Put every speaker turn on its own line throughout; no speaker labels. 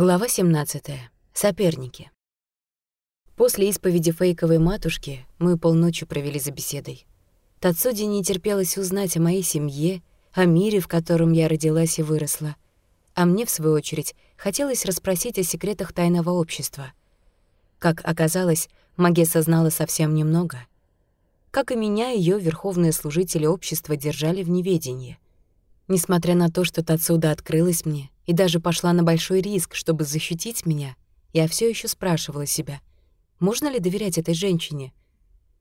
Глава 17. Соперники. После исповеди фейковой матушки мы полночи провели за беседой. Тацуди не терпелось узнать о моей семье, о мире, в котором я родилась и выросла. А мне, в свою очередь, хотелось расспросить о секретах тайного общества. Как оказалось, Магесса знала совсем немного. Как и меня, ее верховные служители общества держали в неведении. Несмотря на то, что Тацуда открылась мне, и даже пошла на большой риск, чтобы защитить меня, я все еще спрашивала себя, можно ли доверять этой женщине.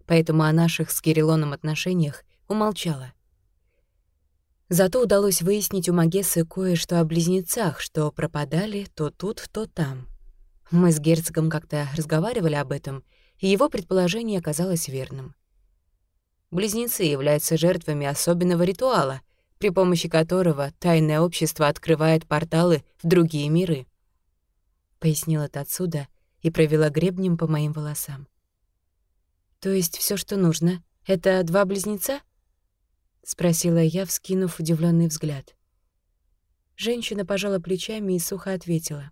Поэтому о наших с Кириллоном отношениях умолчала. Зато удалось выяснить у Магессы кое-что о близнецах, что пропадали то тут, то там. Мы с герцогом как-то разговаривали об этом, и его предположение оказалось верным. Близнецы являются жертвами особенного ритуала, при помощи которого тайное общество открывает порталы в другие миры. Пояснила Тацуда и провела гребнем по моим волосам. «То есть все, что нужно, это два близнеца?» — спросила я, вскинув удивленный взгляд. Женщина пожала плечами и сухо ответила.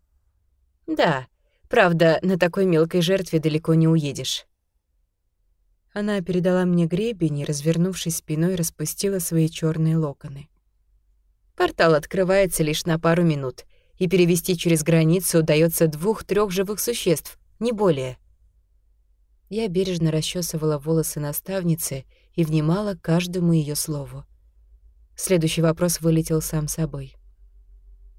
«Да, правда, на такой мелкой жертве далеко не уедешь». Она передала мне гребень и, развернувшись спиной, распустила свои черные локоны. Портал открывается лишь на пару минут, и перевести через границу удается двух трех живых существ, не более. Я бережно расчесывала волосы наставницы и внимала каждому ее слову. Следующий вопрос вылетел сам собой.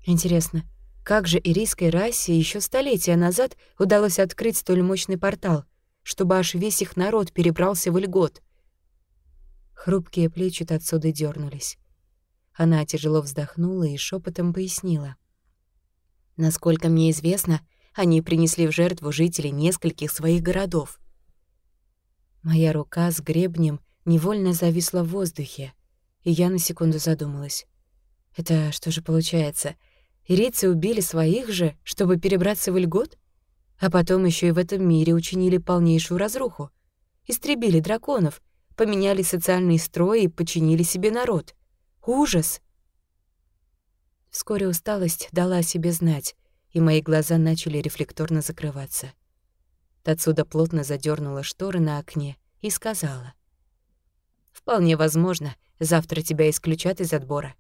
Интересно, как же ирийской расе еще столетия назад удалось открыть столь мощный портал — чтобы аж весь их народ перебрался в льгот. Хрупкие плечи отсюда дернулись. Она тяжело вздохнула и шепотом пояснила. Насколько мне известно, они принесли в жертву жителей нескольких своих городов. Моя рука с гребнем невольно зависла в воздухе, и я на секунду задумалась. Это что же получается? Ирийцы убили своих же, чтобы перебраться в льгот? А потом еще и в этом мире учинили полнейшую разруху. Истребили драконов, поменяли социальный строй и починили себе народ. Ужас! Вскоре усталость дала о себе знать, и мои глаза начали рефлекторно закрываться. Отсюда плотно задернула шторы на окне и сказала. «Вполне возможно, завтра тебя исключат из отбора.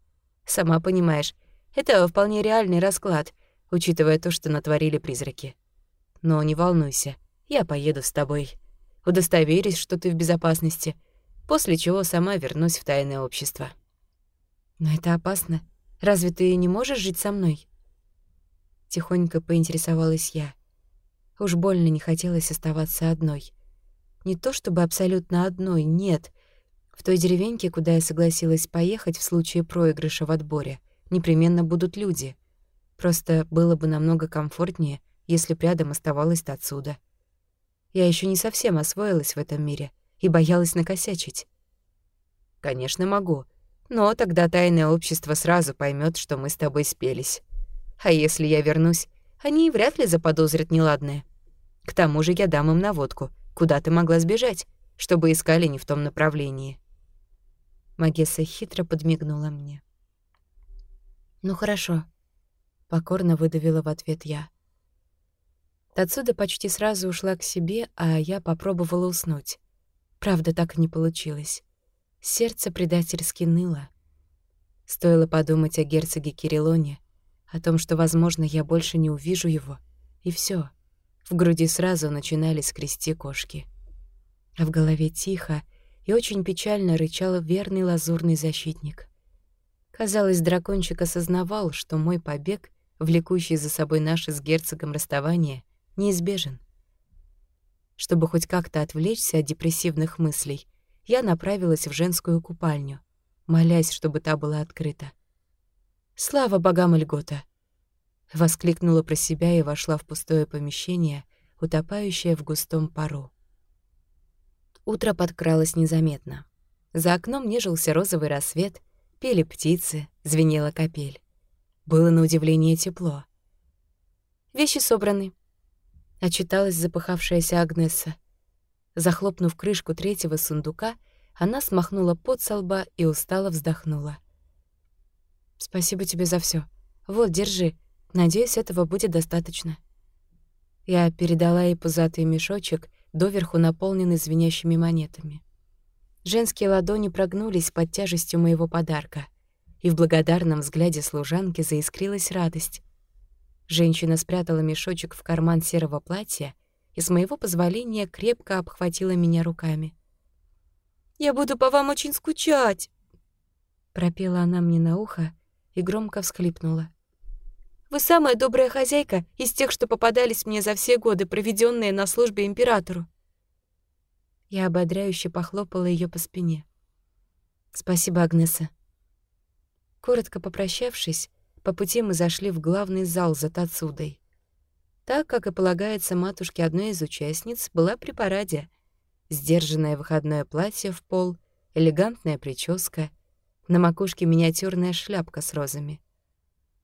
Сама понимаешь, это вполне реальный расклад, учитывая то, что натворили призраки. Но не волнуйся, я поеду с тобой. Удостоверюсь, что ты в безопасности, после чего сама вернусь в тайное общество. Но это опасно. Разве ты не можешь жить со мной? Тихонько поинтересовалась я. Уж больно не хотелось оставаться одной. Не то чтобы абсолютно одной, нет. В той деревеньке, куда я согласилась поехать в случае проигрыша в отборе, непременно будут люди. Просто было бы намного комфортнее, если б рядом оставалась отсюда. Я еще не совсем освоилась в этом мире и боялась накосячить. Конечно, могу, но тогда тайное общество сразу поймет, что мы с тобой спелись. А если я вернусь, они вряд ли заподозрят неладное. К тому же я дам им наводку, куда ты могла сбежать, чтобы искали не в том направлении. Магесса хитро подмигнула мне. «Ну хорошо», — покорно выдавила в ответ я. Отсюда почти сразу ушла к себе, а я попробовала уснуть. Правда, так и не получилось. Сердце предательски ныло. Стоило подумать о герцоге Кириллоне, о том, что, возможно, я больше не увижу его, и все. В груди сразу начинали скрести кошки. А в голове тихо и очень печально рычал верный лазурный защитник. Казалось, дракончик осознавал, что мой побег, влекущий за собой наше с герцогом расставание, неизбежен. Чтобы хоть как-то отвлечься от депрессивных мыслей, я направилась в женскую купальню, молясь, чтобы та была открыта. «Слава богам льгота!» Воскликнула про себя и вошла в пустое помещение, утопающее в густом пару. Утро подкралось незаметно. За окном нежился розовый рассвет, пели птицы, звенела капель. Было на удивление тепло. «Вещи собраны», — отчиталась запыхавшаяся Агнеса. Захлопнув крышку третьего сундука, она смахнула пот со лба и устало вздохнула. «Спасибо тебе за все. Вот, держи. Надеюсь, этого будет достаточно. Я передала ей пузатый мешочек, доверху наполненный звенящими монетами. Женские ладони прогнулись под тяжестью моего подарка, и в благодарном взгляде служанки заискрилась радость. Женщина спрятала мешочек в карман серого платья и с моего позволения крепко обхватила меня руками. «Я буду по вам очень скучать!» Пропела она мне на ухо и громко всхлипнула. «Вы самая добрая хозяйка из тех, что попадались мне за все годы, проведенные на службе императору. Я ободряюще похлопала ее по спине. «Спасибо, Агнеса». Коротко попрощавшись, по пути мы зашли в главный зал за Тацудой. Так, как и полагается матушке одной из участниц, была при параде. Сдержанное выходное платье в пол, элегантная прическа, на макушке миниатюрная шляпка с розами.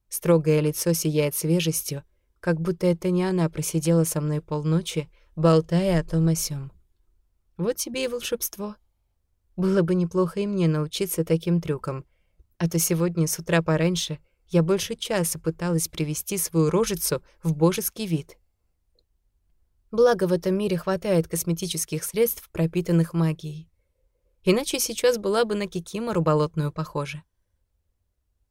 Строгое лицо сияет свежестью, как будто это не она просидела со мной полночи, болтая о том о сём. Вот тебе и волшебство. Было бы неплохо и мне научиться таким трюкам. А то сегодня с утра пораньше я больше часа пыталась привести свою рожицу в божеский вид. Благо в этом мире хватает косметических средств, пропитанных магией. Иначе сейчас была бы на Кикимору болотную похожа.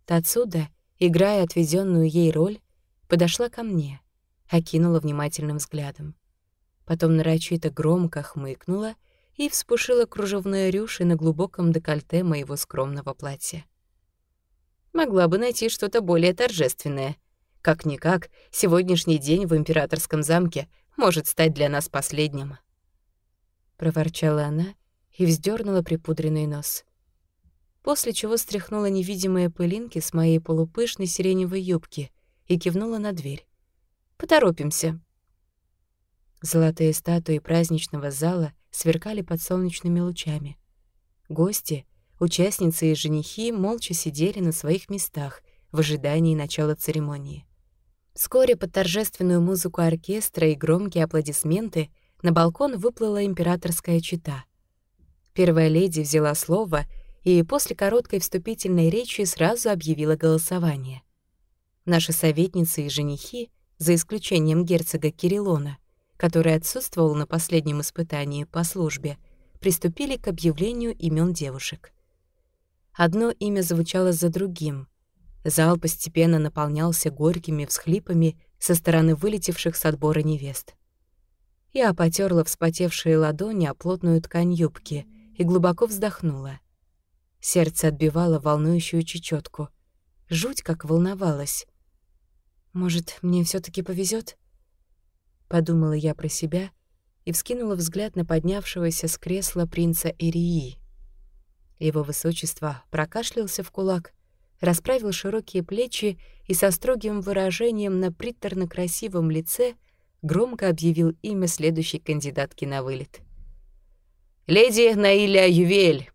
Тацуда, играя отведенную ей роль, подошла ко мне, окинула внимательным взглядом потом нарочито громко хмыкнула и вспушила кружевной рюшей на глубоком декольте моего скромного платья. Могла бы найти что-то более торжественное. Как-никак, сегодняшний день в императорском замке может стать для нас последним. Проворчала она и вздернула припудренный нос. После чего стряхнула невидимые пылинки с моей полупышной сиреневой юбки и кивнула на дверь. «Поторопимся, Золотые статуи праздничного зала сверкали под солнечными лучами. Гости, участницы и женихи молча сидели на своих местах в ожидании начала церемонии. Вскоре под торжественную музыку оркестра и громкие аплодисменты на балкон выплыла императорская чита. Первая леди взяла слово и после короткой вступительной речи сразу объявила голосование. Наши советницы и женихи, за исключением герцога Кириллона, который отсутствовал на последнем испытании по службе, приступили к объявлению имен девушек. Одно имя звучало за другим. Зал постепенно наполнялся горькими всхлипами со стороны вылетевших с отбора невест. Я потерла вспотевшие ладони о плотную ткань юбки и глубоко вздохнула. Сердце отбивало волнующую чечетку. Жуть как волновалась. Может, мне все таки повезет? подумала я про себя и вскинула взгляд на поднявшегося с кресла принца Ирии. Его высочество прокашлялся в кулак, расправил широкие плечи и со строгим выражением на приторно-красивом лице громко объявил имя следующей кандидатки на вылет. «Леди Наиля Ювель!»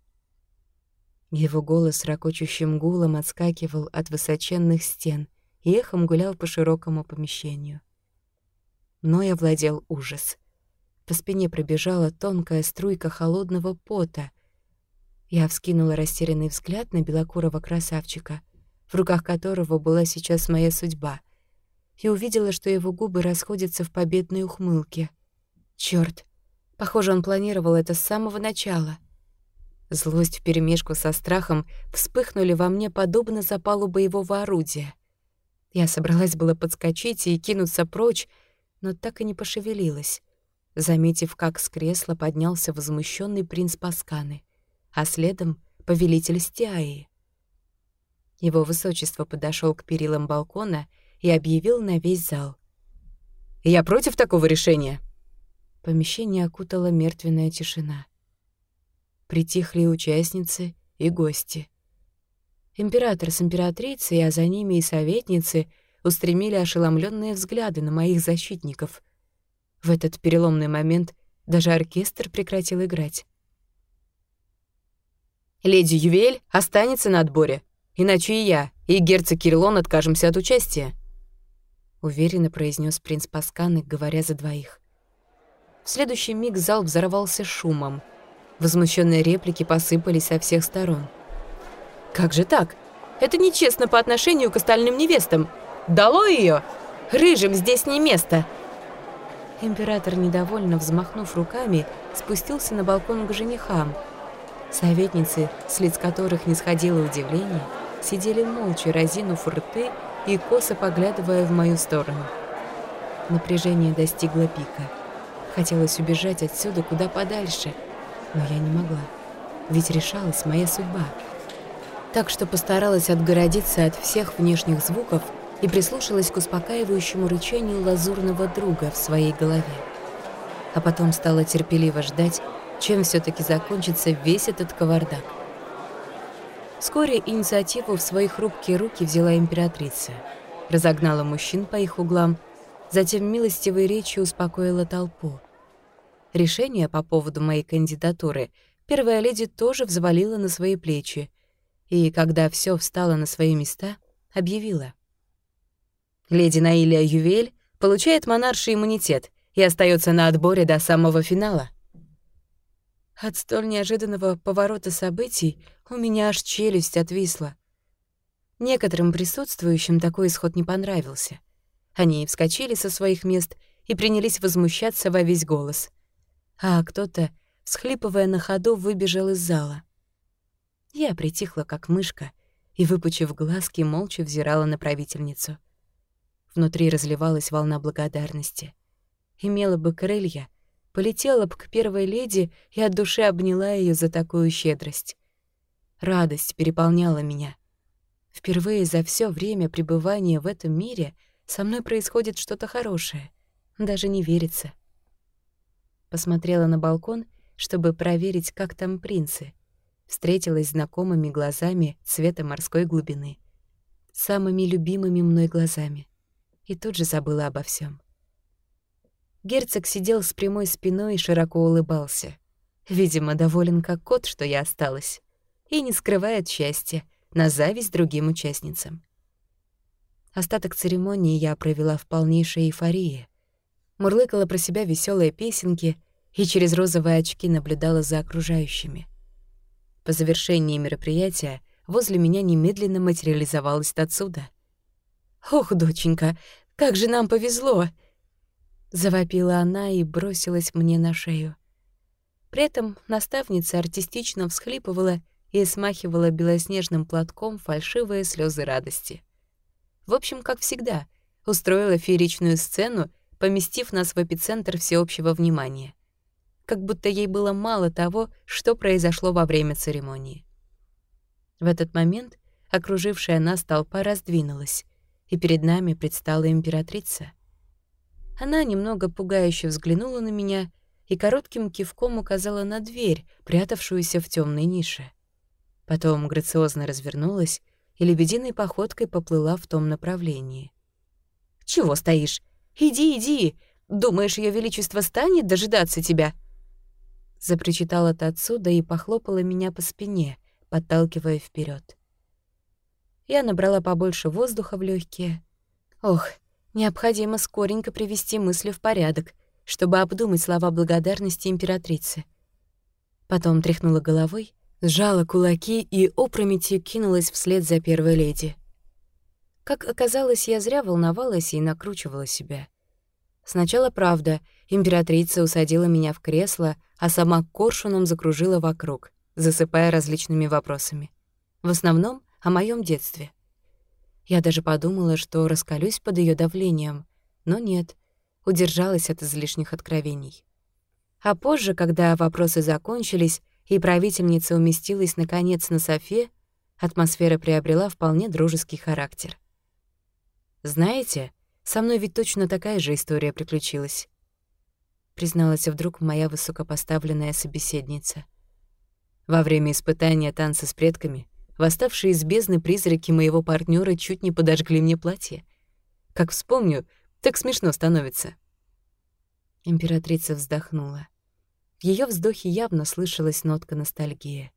Его голос ракочущим гулом отскакивал от высоченных стен и эхом гулял по широкому помещению мной овладел ужас. По спине пробежала тонкая струйка холодного пота. Я вскинула растерянный взгляд на белокурого красавчика, в руках которого была сейчас моя судьба, и увидела, что его губы расходятся в победной ухмылке. Чёрт, похоже, он планировал это с самого начала. Злость вперемешку со страхом вспыхнули во мне подобно запалу боевого орудия. Я собралась было подскочить и кинуться прочь, но так и не пошевелилась, заметив, как с кресла поднялся возмущенный принц Пасканы, а следом — повелитель Стиаи. Его высочество подошел к перилам балкона и объявил на весь зал. «Я против такого решения!» Помещение окутала мертвенная тишина. Притихли участницы и гости. Император с императрицей, а за ними и советницы — устремили ошеломленные взгляды на моих защитников. В этот переломный момент даже оркестр прекратил играть. «Леди Ювель останется на отборе, иначе и я, и герцог Кириллон откажемся от участия», — уверенно произнес принц Пасканы, говоря за двоих. В следующий миг зал взорвался шумом. Возмущенные реплики посыпались со всех сторон. «Как же так? Это нечестно по отношению к остальным невестам!» Дало ее! Рыжим здесь не место!» Император, недовольно взмахнув руками, спустился на балкон к женихам. Советницы, с лиц которых не сходило удивление, сидели молча, разинув рты и косо поглядывая в мою сторону. Напряжение достигло пика. Хотелось убежать отсюда куда подальше, но я не могла, ведь решалась моя судьба. Так что постаралась отгородиться от всех внешних звуков и прислушалась к успокаивающему рычанию лазурного друга в своей голове. А потом стала терпеливо ждать, чем все таки закончится весь этот кавардак. Вскоре инициативу в свои хрупкие руки взяла императрица. Разогнала мужчин по их углам, затем милостивой речью успокоила толпу. Решение по поводу моей кандидатуры первая леди тоже взвалила на свои плечи, и, когда все встало на свои места, объявила. Леди Наилия Ювель получает монарший иммунитет и остается на отборе до самого финала. От столь неожиданного поворота событий у меня аж челюсть отвисла. Некоторым присутствующим такой исход не понравился. Они вскочили со своих мест и принялись возмущаться во весь голос. А кто-то, схлипывая на ходу, выбежал из зала. Я притихла, как мышка, и, выпучив глазки, молча взирала на правительницу. Внутри разливалась волна благодарности. Имела бы крылья, полетела бы к первой леди и от души обняла ее за такую щедрость. Радость переполняла меня. Впервые за все время пребывания в этом мире со мной происходит что-то хорошее. Даже не верится. Посмотрела на балкон, чтобы проверить, как там принцы. Встретилась знакомыми глазами цвета морской глубины. Самыми любимыми мной глазами. И тут же забыла обо всем. Герцог сидел с прямой спиной и широко улыбался. Видимо, доволен как кот, что я осталась. И не скрывает счастья, на зависть другим участницам. Остаток церемонии я провела в полнейшей эйфории. Мурлыкала про себя веселые песенки и через розовые очки наблюдала за окружающими. По завершении мероприятия возле меня немедленно материализовалась отсюда. «Ох, доченька, как же нам повезло!» Завопила она и бросилась мне на шею. При этом наставница артистично всхлипывала и смахивала белоснежным платком фальшивые слезы радости. В общем, как всегда, устроила фееричную сцену, поместив нас в эпицентр всеобщего внимания. Как будто ей было мало того, что произошло во время церемонии. В этот момент окружившая нас толпа раздвинулась, и перед нами предстала императрица. Она немного пугающе взглянула на меня и коротким кивком указала на дверь, прятавшуюся в темной нише. Потом грациозно развернулась и лебединой походкой поплыла в том направлении. «Чего стоишь? Иди, иди! Думаешь, Ее Величество станет дожидаться тебя?» Запричитала та отсюда и похлопала меня по спине, подталкивая вперед. Я набрала побольше воздуха в легкие. Ох, Необходимо скоренько привести мысли в порядок, чтобы обдумать слова благодарности императрицы. Потом тряхнула головой, сжала кулаки и опрометью кинулась вслед за первой леди. Как оказалось, я зря волновалась и накручивала себя. Сначала правда, императрица усадила меня в кресло, а сама коршуном закружила вокруг, засыпая различными вопросами. В основном о моем детстве. Я даже подумала, что раскалюсь под ее давлением, но нет, удержалась от излишних откровений. А позже, когда вопросы закончились и правительница уместилась наконец на софе, атмосфера приобрела вполне дружеский характер. «Знаете, со мной ведь точно такая же история приключилась», призналась вдруг моя высокопоставленная собеседница. Во время испытания танца с предками Восставшие из бездны призраки моего партнера чуть не подожгли мне платье. Как вспомню, так смешно становится. Императрица вздохнула. В её вздохе явно слышалась нотка ностальгии.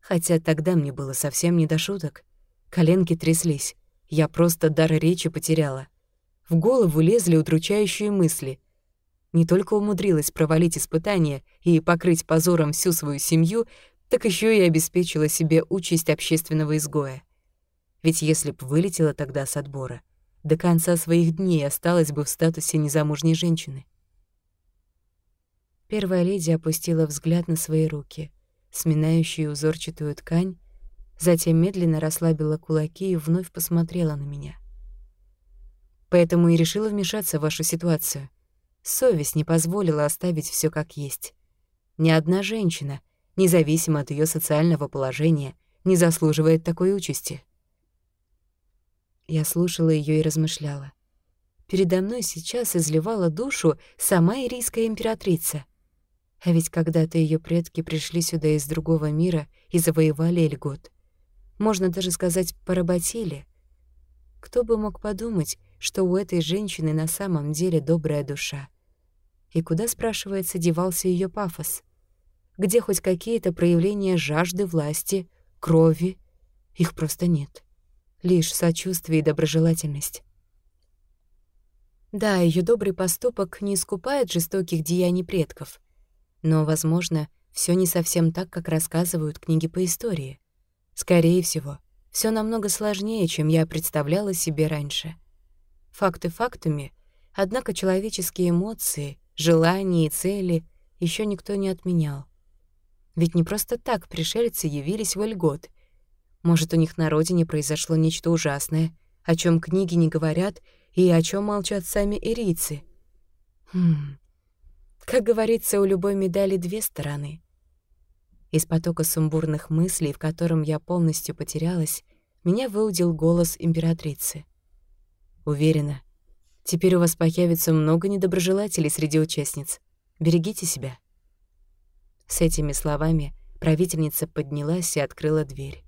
Хотя тогда мне было совсем не до шуток. Коленки тряслись. Я просто дар речи потеряла. В голову лезли удручающие мысли. Не только умудрилась провалить испытание и покрыть позором всю свою семью, так еще и обеспечила себе участь общественного изгоя. Ведь если б вылетела тогда с отбора, до конца своих дней осталась бы в статусе незамужней женщины. Первая леди опустила взгляд на свои руки, сминающие узорчатую ткань, затем медленно расслабила кулаки и вновь посмотрела на меня. Поэтому и решила вмешаться в вашу ситуацию. Совесть не позволила оставить все как есть. Ни одна женщина, независимо от ее социального положения, не заслуживает такой участи. Я слушала ее и размышляла. Передо мной сейчас изливала душу сама ирийская императрица. А ведь когда-то ее предки пришли сюда из другого мира и завоевали Эльгот. Можно даже сказать, поработили. Кто бы мог подумать, что у этой женщины на самом деле добрая душа. И куда, спрашивается, девался ее пафос? Где хоть какие-то проявления жажды власти, крови? Их просто нет лишь сочувствие и доброжелательность. Да, ее добрый поступок не искупает жестоких деяний предков, но, возможно, все не совсем так, как рассказывают книги по истории. Скорее всего, все намного сложнее, чем я представляла себе раньше. Факты фактами, однако человеческие эмоции, желания и цели еще никто не отменял. Ведь не просто так пришельцы явились в Эльгот — может, у них на родине произошло нечто ужасное, о чем книги не говорят и о чем молчат сами эрийцы. Хм. Как говорится, у любой медали две стороны. Из потока сумбурных мыслей, в котором я полностью потерялась, меня выудил голос императрицы. «Уверена, теперь у вас появится много недоброжелателей среди участниц. Берегите себя». С этими словами правительница поднялась и открыла дверь.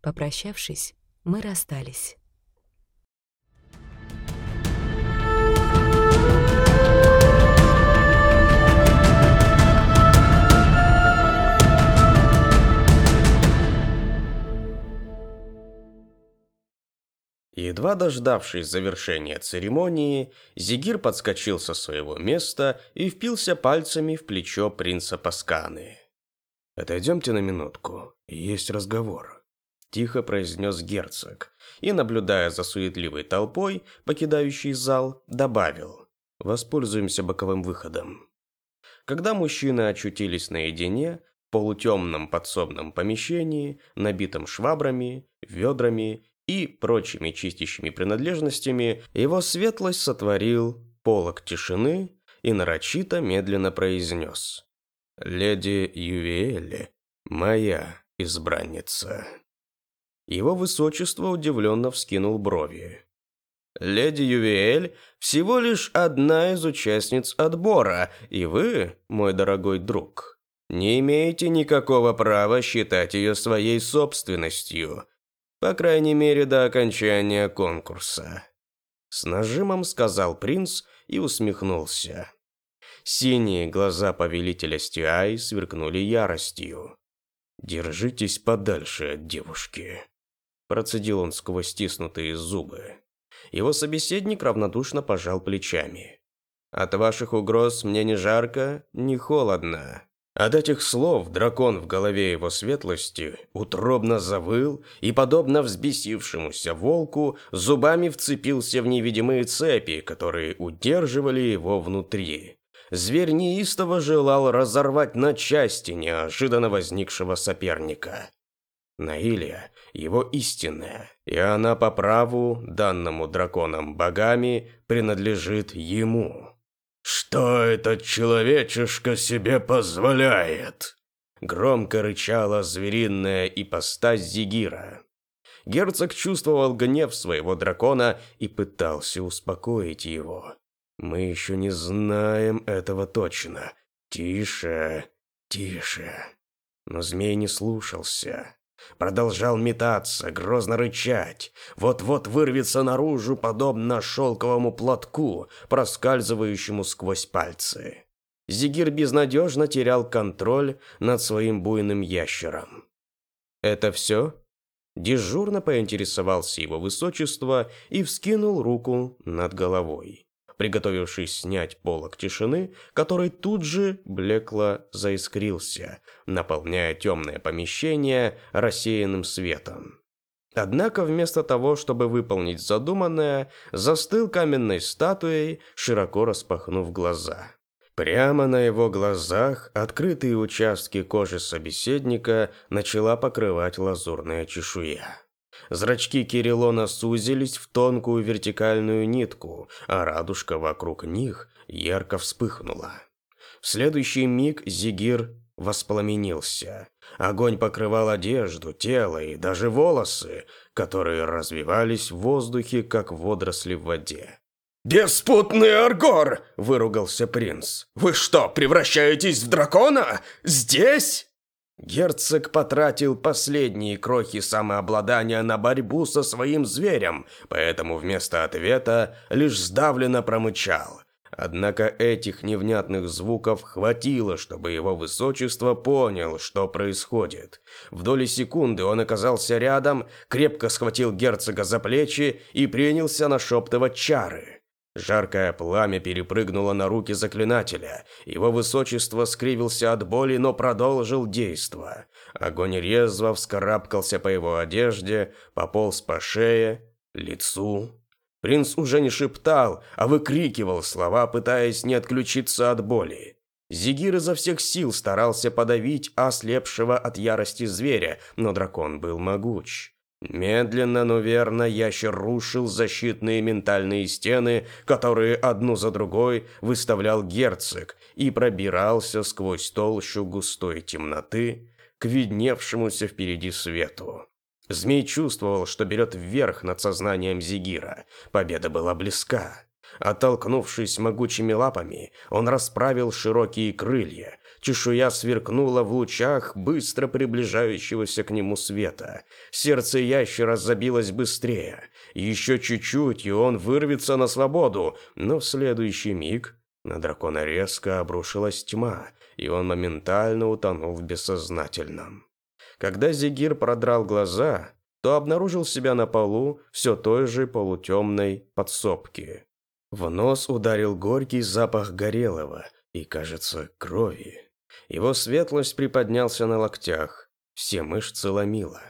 Попрощавшись, мы расстались.
Едва дождавшись завершения церемонии, Зигир подскочил со своего места и впился пальцами в плечо принца Пасканы. «Отойдемте на минутку, есть разговор» тихо произнес герцог и, наблюдая за суетливой толпой, покидающей зал, добавил «Воспользуемся боковым выходом». Когда мужчины очутились наедине, в полутемном подсобном помещении, набитом швабрами, ведрами и прочими чистящими принадлежностями, его светлость сотворил полог тишины и нарочито медленно произнес «Леди Ювиэлли, моя избранница». Его высочество удивленно вскинул брови. «Леди Ювиэль всего лишь одна из участниц отбора, и вы, мой дорогой друг, не имеете никакого права считать ее своей собственностью, по крайней мере до окончания конкурса». С нажимом сказал принц и усмехнулся. Синие глаза повелителя Стюай сверкнули яростью. «Держитесь подальше от девушки», Процедил он сквозь стиснутые зубы. Его собеседник равнодушно пожал плечами. «От ваших угроз мне не жарко, не холодно». От этих слов дракон в голове его светлости утробно завыл и, подобно взбесившемуся волку, зубами вцепился в невидимые цепи, которые удерживали его внутри. Зверь неистово желал разорвать на части неожиданно возникшего соперника. Наилия – его истинная, и она по праву, данному драконом богами, принадлежит ему. «Что этот человечишка себе позволяет?» Громко рычала звериная ипостась Зигира. Герцог чувствовал гнев своего дракона и пытался успокоить его. «Мы еще не знаем этого точно. Тише, тише». Но змей не слушался. Продолжал метаться, грозно рычать. Вот-вот вырвется наружу, подобно шелковому платку, проскальзывающему сквозь пальцы. Зигир безнадежно терял контроль над своим буйным ящером. «Это все?» Дежурно поинтересовался его высочество и вскинул руку над головой приготовившись снять полог тишины, который тут же блекло заискрился, наполняя темное помещение рассеянным светом. Однако вместо того, чтобы выполнить задуманное, застыл каменной статуей, широко распахнув глаза. Прямо на его глазах открытые участки кожи собеседника начала покрывать лазурная чешуя. Зрачки Кириллона сузились в тонкую вертикальную нитку, а радужка вокруг них ярко вспыхнула. В следующий миг Зигир воспламенился. Огонь покрывал одежду, тело и даже волосы, которые развивались в воздухе, как водоросли в воде.
«Беспутный Аргор!» – выругался принц. «Вы что, превращаетесь в дракона? Здесь?»
Герцог потратил последние крохи самообладания на борьбу со своим зверем, поэтому вместо ответа лишь сдавленно промычал. Однако этих невнятных звуков хватило, чтобы его высочество понял, что происходит. В доли секунды он оказался рядом, крепко схватил герцога за плечи и принялся нашептывать чары. Жаркое пламя перепрыгнуло на руки заклинателя. Его высочество скривился от боли, но продолжил действо. Огонь резво вскарабкался по его одежде, пополз по шее, лицу. Принц уже не шептал, а выкрикивал слова, пытаясь не отключиться от боли. Зигир изо всех сил старался подавить ослепшего от ярости зверя, но дракон был могуч. Медленно, но верно ящер рушил защитные ментальные стены, которые одну за другой выставлял герцог, и пробирался сквозь толщу густой темноты к видневшемуся впереди свету. Змей чувствовал, что берет вверх над сознанием Зигира. Победа была близка. Оттолкнувшись могучими лапами, он расправил широкие крылья. Чешуя сверкнула в лучах быстро приближающегося к нему света. Сердце ящера забилось быстрее. Еще чуть-чуть, и он вырвется на свободу, но в следующий миг на дракона резко обрушилась тьма, и он моментально утонул в бессознательном. Когда Зигир продрал глаза, то обнаружил себя на полу все той же полутемной подсобки. В нос ударил горький запах горелого и, кажется, крови. Его светлость приподнялся на локтях, все мышцы ломило.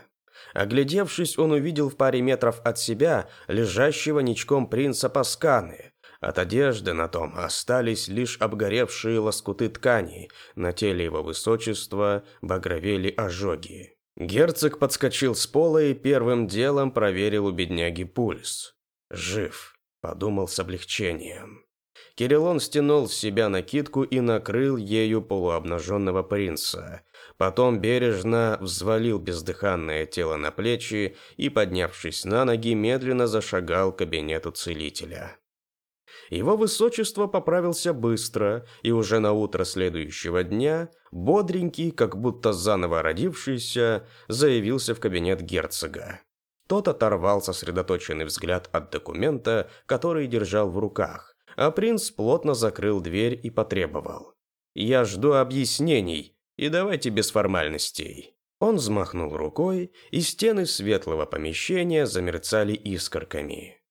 Оглядевшись, он увидел в паре метров от себя лежащего ничком принца Пасканы. От одежды на том остались лишь обгоревшие лоскуты ткани, на теле его высочества багровели ожоги. Герцог подскочил с пола и первым делом проверил у бедняги пульс. Жив подумал с облегчением. Кириллон стянул с себя накидку и накрыл ею полуобнаженного принца. Потом бережно взвалил бездыханное тело на плечи и, поднявшись на ноги, медленно зашагал к кабинету целителя. Его высочество поправился быстро, и уже на утро следующего дня, бодренький, как будто заново родившийся, заявился в кабинет герцога. Тот оторвал сосредоточенный взгляд от документа, который держал в руках, а принц плотно закрыл дверь и потребовал. «Я жду объяснений, и давайте без формальностей». Он взмахнул рукой, и стены светлого помещения замерцали искорками.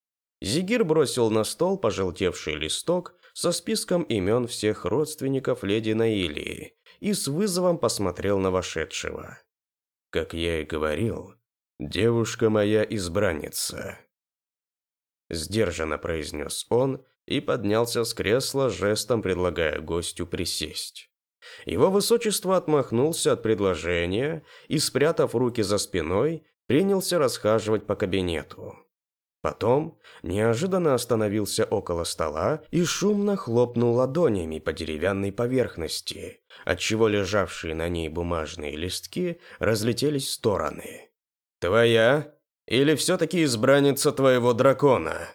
Зигир бросил на стол пожелтевший листок со списком имен всех родственников леди Наилии и с вызовом посмотрел на вошедшего. Как я и говорил, «Девушка моя избранница», – сдержанно произнес он и поднялся с кресла, жестом предлагая гостю присесть. Его высочество отмахнулся от предложения и, спрятав руки за спиной, принялся расхаживать по кабинету. Потом неожиданно остановился около стола и шумно хлопнул ладонями по деревянной поверхности, отчего лежавшие на ней бумажные листки разлетелись в стороны. «Твоя? Или все-таки избранница твоего дракона?»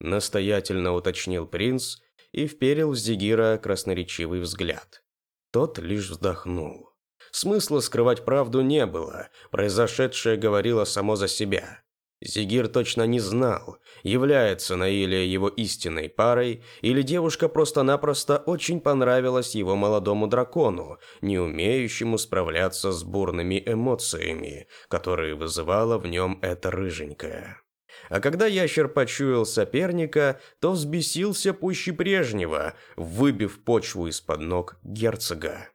Настоятельно уточнил принц и вперил в Зигира красноречивый взгляд. Тот лишь вздохнул. Смысла скрывать правду не было, произошедшее говорило само за себя. Зигир точно не знал, является Наилия его истинной парой, или девушка просто-напросто очень понравилась его молодому дракону, не умеющему справляться с бурными эмоциями, которые вызывала в нем эта рыженькая. А когда ящер почуял соперника, то взбесился пуще прежнего, выбив почву из-под ног герцога.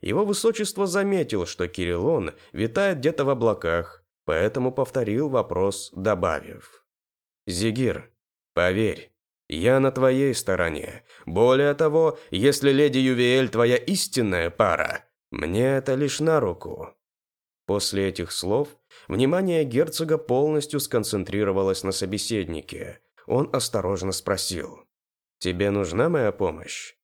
Его высочество заметил, что Кириллон витает где-то в облаках, поэтому повторил вопрос, добавив. «Зигир, поверь, я на твоей стороне. Более того, если леди Ювиэль твоя истинная пара, мне это лишь на руку». После этих слов внимание герцога полностью сконцентрировалось на собеседнике. Он осторожно спросил. «Тебе нужна моя помощь?